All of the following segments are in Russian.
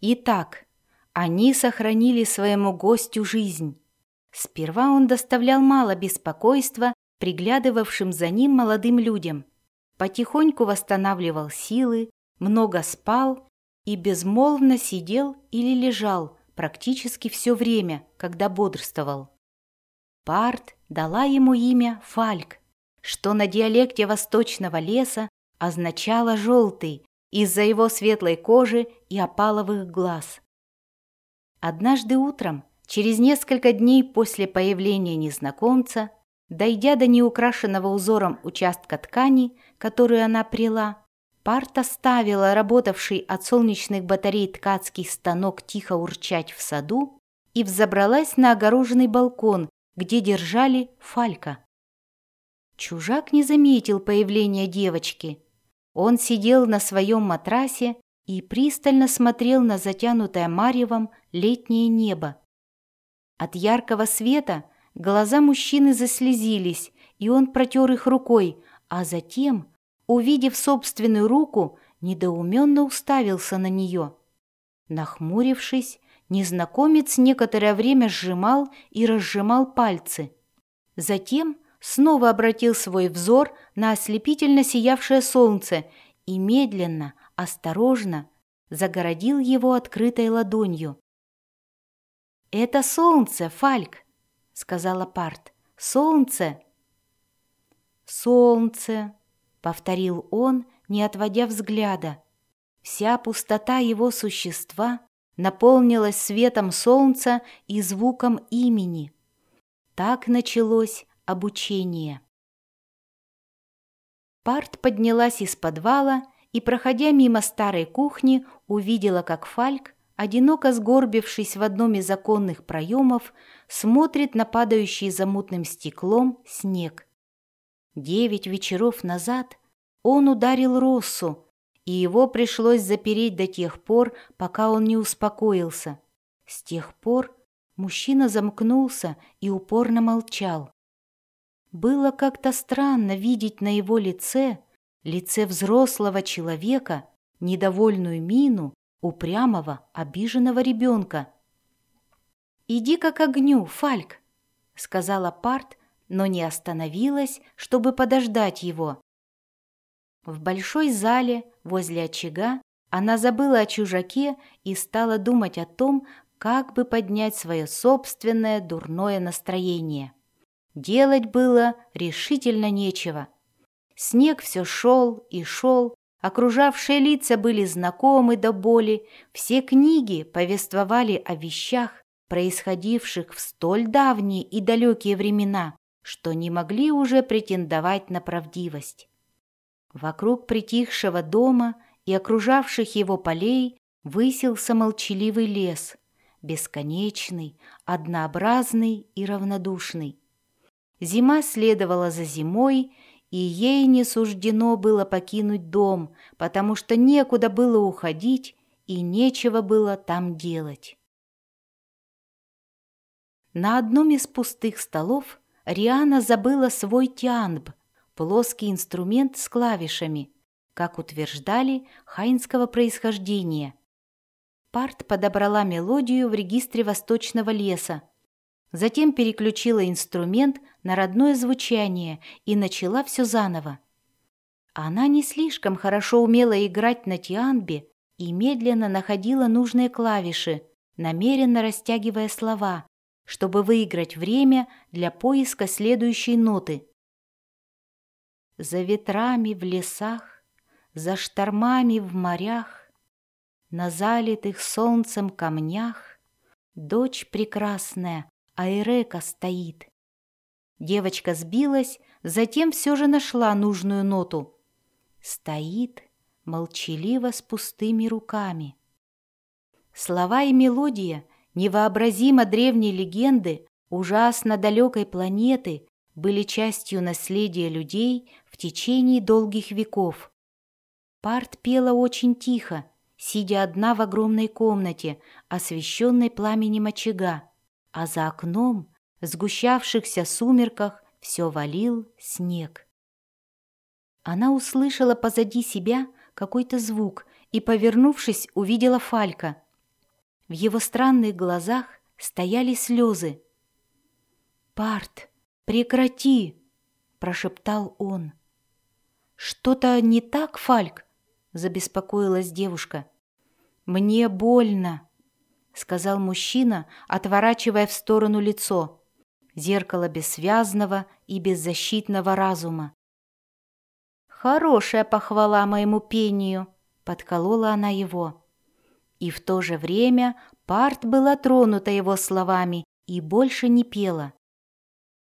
Итак, они сохранили своему гостю жизнь. Сперва он доставлял мало беспокойства приглядывавшим за ним молодым людям. Потихоньку восстанавливал силы, много спал и безмолвно сидел или лежал практически все время, когда бодрствовал. Парт дала ему имя Фальк, что на диалекте восточного леса означало «желтый» из-за его светлой кожи и опаловых глаз. Однажды утром, через несколько дней после появления незнакомца, дойдя до неукрашенного узором участка ткани, которую она прила, Парта ставила работавший от солнечных батарей ткацкий станок тихо урчать в саду и взобралась на огороженный балкон, где держали фалька. Чужак не заметил появления девочки. Он сидел на своем матрасе и пристально смотрел на затянутое маревом летнее небо. От яркого света глаза мужчины заслезились, и он протер их рукой, а затем, увидев собственную руку, недоуменно уставился на нее. Нахмурившись, незнакомец некоторое время сжимал и разжимал пальцы. Затем снова обратил свой взор на ослепительно сиявшее солнце и медленно, осторожно загородил его открытой ладонью. «Это солнце, Фальк!» — сказала Парт. «Солнце!» «Солнце!» — повторил он, не отводя взгляда. Вся пустота его существа наполнилась светом солнца и звуком имени. Так началось обучение. Парт поднялась из подвала и, проходя мимо старой кухни, увидела, как Фальк, одиноко сгорбившись в одном из законных проемов, смотрит на падающий за мутным стеклом снег. Девять вечеров назад он ударил Россу, и его пришлось запереть до тех пор, пока он не успокоился. С тех пор мужчина замкнулся и упорно молчал. Было как-то странно видеть на его лице, лице взрослого человека, недовольную мину упрямого, обиженного ребенка. «Иди-ка к огню, Фальк», — сказала Парт, но не остановилась, чтобы подождать его. В большой зале возле очага она забыла о чужаке и стала думать о том, как бы поднять свое собственное дурное настроение. Делать было решительно нечего. Снег все шел и шел, окружавшие лица были знакомы до боли, все книги повествовали о вещах, происходивших в столь давние и далекие времена, что не могли уже претендовать на правдивость. Вокруг притихшего дома и окружавших его полей высился молчаливый лес, бесконечный, однообразный и равнодушный. Зима следовала за зимой, и ей не суждено было покинуть дом, потому что некуда было уходить и нечего было там делать. На одном из пустых столов Риана забыла свой тианб, плоский инструмент с клавишами, как утверждали, хайнского происхождения. Парт подобрала мелодию в регистре восточного леса, Затем переключила инструмент на родное звучание и начала все заново. Она не слишком хорошо умела играть на тианбе и медленно находила нужные клавиши, намеренно растягивая слова, чтобы выиграть время для поиска следующей ноты. За ветрами в лесах, за штормами в морях, на залитых солнцем камнях дочь прекрасная Айрека стоит. Девочка сбилась, затем все же нашла нужную ноту. Стоит, молчаливо с пустыми руками. Слова и мелодия невообразимо древней легенды ужасно далекой планеты были частью наследия людей в течение долгих веков. Парт пела очень тихо, сидя одна в огромной комнате, освещенной пламенем очага а за окном в сгущавшихся сумерках все валил снег. Она услышала позади себя какой-то звук и, повернувшись, увидела Фалька. В его странных глазах стояли слезы. «Парт, прекрати!» — прошептал он. «Что-то не так, Фальк?» — забеспокоилась девушка. «Мне больно», — сказал мужчина, отворачивая в сторону лицо. Зеркало бессвязного и беззащитного разума. «Хорошая похвала моему пению», — подколола она его. И в то же время Парт была тронута его словами и больше не пела.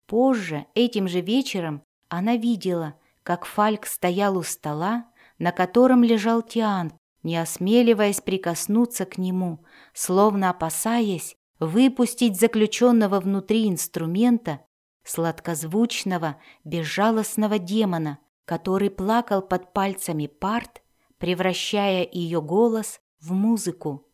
Позже, этим же вечером, она видела, как Фальк стоял у стола, на котором лежал Тиан, не осмеливаясь прикоснуться к нему, словно опасаясь выпустить заключенного внутри инструмента сладкозвучного, безжалостного демона, который плакал под пальцами парт, превращая ее голос в музыку.